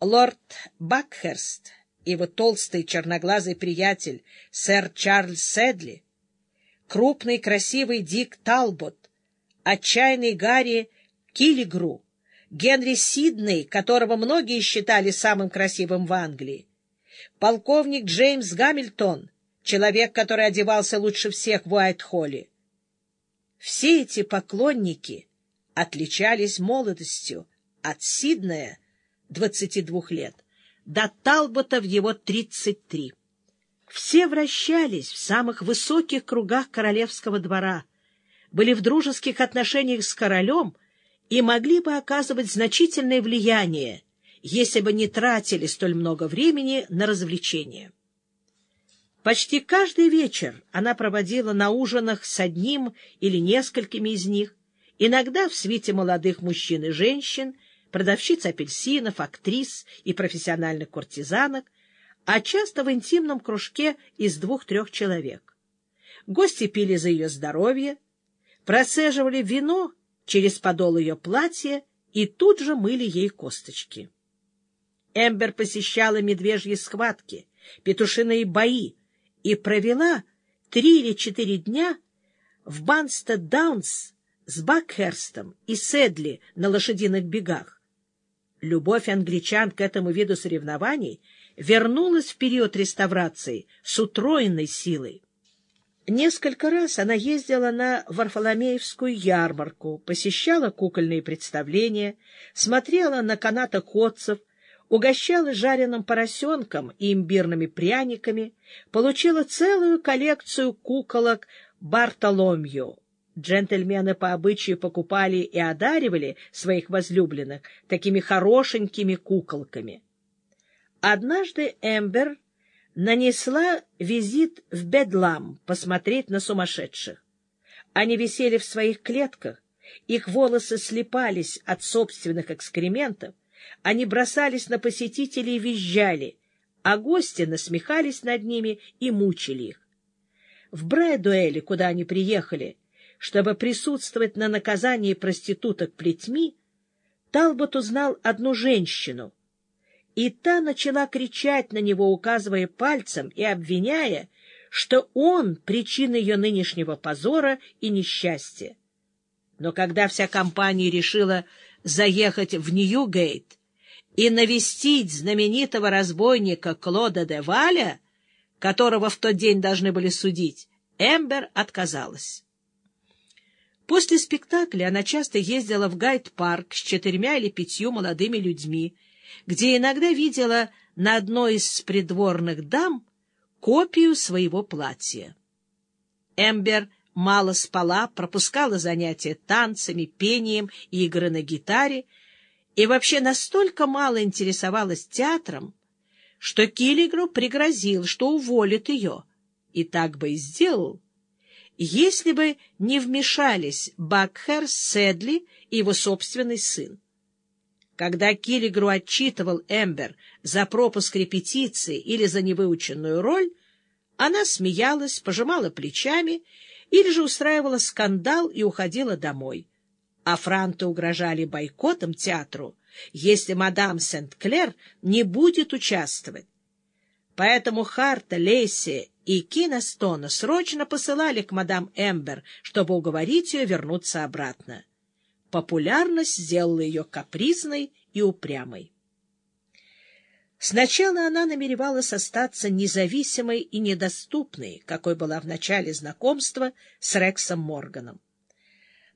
Лорд Бакхерст и его толстый черноглазый приятель сэр Чарльз Седли, крупный красивый Дик Талбот, отчаянный Гарри Киллигру, Генри Сидней, которого многие считали самым красивым в Англии, полковник Джеймс Гамильтон, человек, который одевался лучше всех в Уайт-Холле. Все эти поклонники отличались молодостью от Сиднея 22 лет до Талбота в его 33. Все вращались в самых высоких кругах королевского двора, были в дружеских отношениях с королем и могли бы оказывать значительное влияние, если бы не тратили столь много времени на развлечения. Почти каждый вечер она проводила на ужинах с одним или несколькими из них, иногда в свите молодых мужчин и женщин, продавщиц апельсинов, актрис и профессиональных куртизанок, а часто в интимном кружке из двух-трех человек. Гости пили за ее здоровье, процеживали вино через подол ее платья и тут же мыли ей косточки. Эмбер посещала медвежьи схватки, петушиные бои, и провела три или четыре дня в Банстед-Даунс с Бакхерстом и Седли на лошадиных бегах. Любовь англичан к этому виду соревнований вернулась в период реставрации с утроенной силой. Несколько раз она ездила на Варфоломеевскую ярмарку, посещала кукольные представления, смотрела на канатоходцев, угощала жареным поросенком и имбирными пряниками, получила целую коллекцию куколок Бартоломью. Джентльмены по обычаю покупали и одаривали своих возлюбленных такими хорошенькими куколками. Однажды Эмбер нанесла визит в Бедлам посмотреть на сумасшедших. Они висели в своих клетках, их волосы слепались от собственных экскрементов, они бросались на посетителей и визжали, а гости насмехались над ними и мучили их. В Брэдуэле, куда они приехали, чтобы присутствовать на наказании проституток плетьми, Талбот узнал одну женщину, и та начала кричать на него, указывая пальцем и обвиняя, что он — причина ее нынешнего позора и несчастья. Но когда вся компания решила заехать в Ньюгейт и навестить знаменитого разбойника Клода де Валя, которого в тот день должны были судить, Эмбер отказалась. После спектакля она часто ездила в Гайд-парк с четырьмя или пятью молодыми людьми, где иногда видела на одной из придворных дам копию своего платья. Эмбер мало спала, пропускала занятия танцами, пением и игры на гитаре, и вообще настолько мало интересовалась театром, что Киллигру пригрозил, что уволит ее, и так бы и сделал, если бы не вмешались Бакхер, Седли и его собственный сын. Когда Киллигру отчитывал Эмбер за пропуск репетиции или за невыученную роль, она смеялась, пожимала плечами или же устраивала скандал и уходила домой. А франты угрожали бойкотом театру, если мадам Сент-Клер не будет участвовать. Поэтому Харта, Лейси и Кинестона срочно посылали к мадам Эмбер, чтобы уговорить ее вернуться обратно. Популярность сделала ее капризной и упрямой. Сначала она намеревалась остаться независимой и недоступной, какой была в начале знакомства с Рексом Морганом.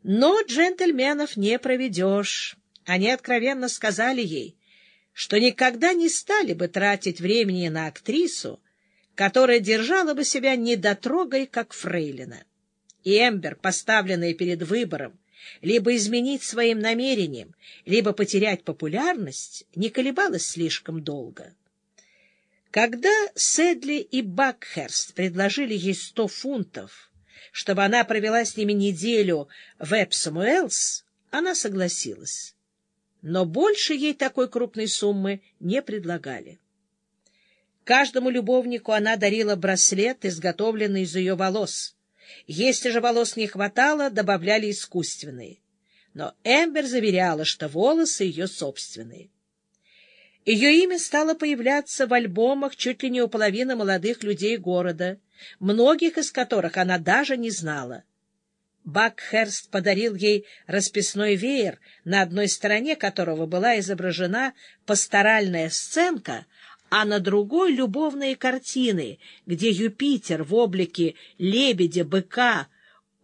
Но джентльменов не проведешь. Они откровенно сказали ей, что никогда не стали бы тратить времени на актрису, которая держала бы себя недотрогой, как фрейлина. И Эмбер, поставленная перед выбором, либо изменить своим намерениям, либо потерять популярность, не колебалась слишком долго. Когда Седли и Бакхерст предложили ей сто фунтов, чтобы она провела с ними неделю в Эпсом Уэллс, она согласилась. Но больше ей такой крупной суммы не предлагали. Каждому любовнику она дарила браслет, изготовленный из ее волос — если же волос не хватало, добавляли искусственные. Но Эмбер заверяла, что волосы ее собственные. Ее имя стало появляться в альбомах чуть ли не у половины молодых людей города, многих из которых она даже не знала. Бакхерст подарил ей расписной веер, на одной стороне которого была изображена пасторальная сценка, а на другой — любовные картины, где Юпитер в облике лебедя, быка,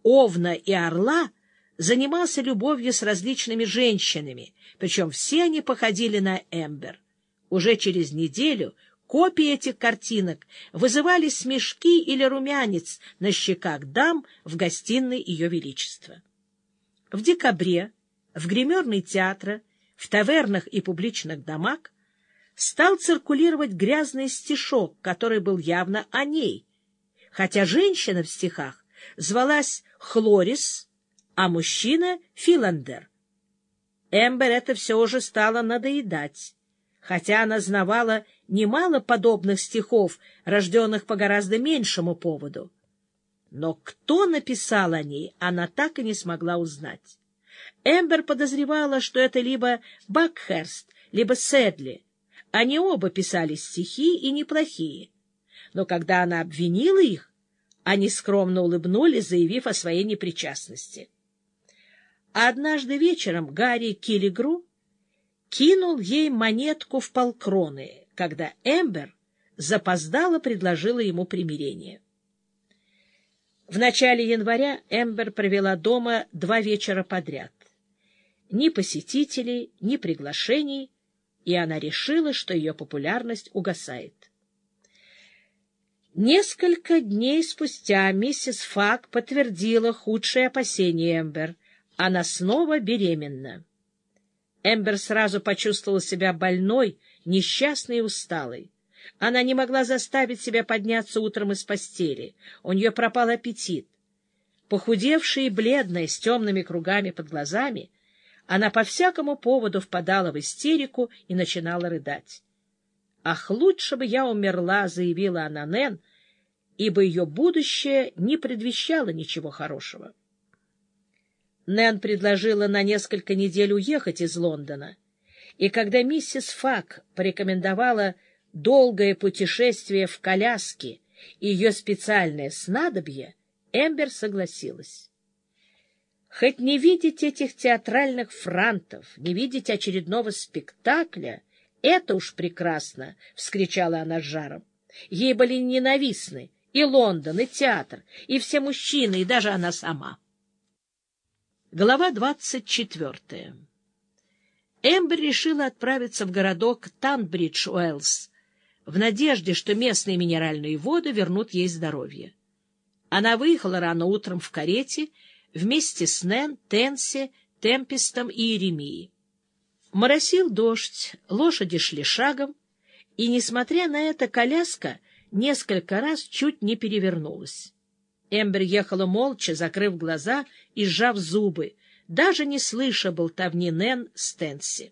овна и орла занимался любовью с различными женщинами, причем все они походили на Эмбер. Уже через неделю копии этих картинок вызывали смешки или румянец на щеках дам в гостиной Ее Величества. В декабре в гримерной театра, в тавернах и публичных домах стал циркулировать грязный стишок, который был явно о ней, хотя женщина в стихах звалась Хлорис, а мужчина — Филандер. Эмбер это все уже стало надоедать хотя она знавала немало подобных стихов, рожденных по гораздо меньшему поводу. Но кто написал о ней, она так и не смогла узнать. Эмбер подозревала, что это либо Бакхерст, либо Седли. Они оба писали стихи и неплохие. Но когда она обвинила их, они скромно улыбнулись, заявив о своей непричастности. А однажды вечером Гарри Киллигру кинул ей монетку в полкроны, когда Эмбер запоздало предложила ему примирение. В начале января Эмбер провела дома два вечера подряд. Ни посетителей, ни приглашений, и она решила, что ее популярность угасает. Несколько дней спустя миссис Фак подтвердила худшие опасения Эмбер. Она снова беременна. Эмбер сразу почувствовала себя больной, несчастной и усталой. Она не могла заставить себя подняться утром из постели. У нее пропал аппетит. Похудевшая и бледная, с темными кругами под глазами, она по всякому поводу впадала в истерику и начинала рыдать. «Ах, лучше бы я умерла», — заявила она Нэн, ибо ее будущее не предвещало ничего хорошего. Нэн предложила на несколько недель уехать из Лондона, и когда миссис Фак порекомендовала долгое путешествие в коляске и ее специальное снадобье, Эмбер согласилась. Хоть не видеть этих театральных франтов, не видеть очередного спектакля, это уж прекрасно, — вскричала она с жаром. Ей были ненавистны и Лондон, и театр, и все мужчины, и даже она сама. Глава двадцать четвертая. Эмбер решила отправиться в городок Танбридж-Уэллс в надежде, что местные минеральные воды вернут ей здоровье. Она выехала рано утром в карете вместе с Нэн, Тенси, Темпестом и Иеремией. Моросил дождь, лошади шли шагом, и, несмотря на это, коляска несколько раз чуть не перевернулась. Эмбер ехала молча, закрыв глаза и сжав зубы, даже не слыша болтовни Нэн Стенси.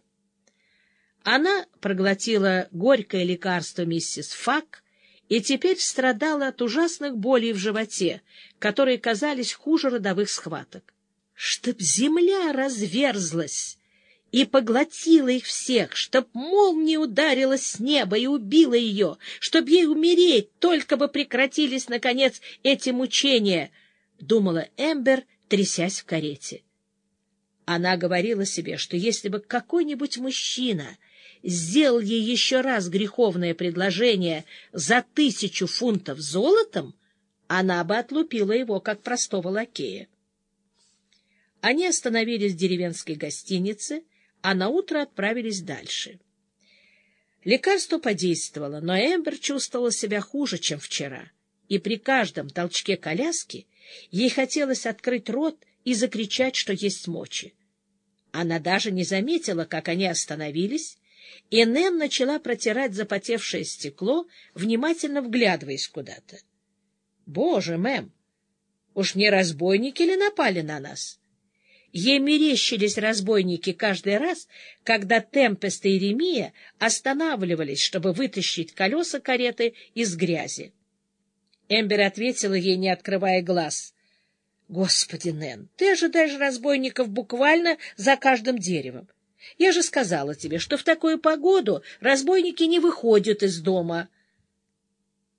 Она проглотила горькое лекарство миссис Фак и теперь страдала от ужасных болей в животе, которые казались хуже родовых схваток. «Чтоб земля разверзлась!» И поглотила их всех, чтоб молния ударила с неба и убила ее, чтоб ей умереть, только бы прекратились, наконец, эти мучения, — думала Эмбер, трясясь в карете. Она говорила себе, что если бы какой-нибудь мужчина сделал ей еще раз греховное предложение за тысячу фунтов золотом, она бы отлупила его, как простого лакея. Они остановились в деревенской гостинице — а на утро отправились дальше. Лекарство подействовало, но Эмбер чувствовала себя хуже, чем вчера, и при каждом толчке коляски ей хотелось открыть рот и закричать, что есть мочи. Она даже не заметила, как они остановились, и Нэн начала протирать запотевшее стекло, внимательно вглядываясь куда-то. — Боже, мэм, уж не разбойники ли напали на нас? — Ей мерещились разбойники каждый раз, когда Темпест и Еремия останавливались, чтобы вытащить колеса кареты из грязи. Эмбер ответила ей, не открывая глаз. — Господи, Нэн, ты ожидаешь разбойников буквально за каждым деревом. Я же сказала тебе, что в такую погоду разбойники не выходят из дома,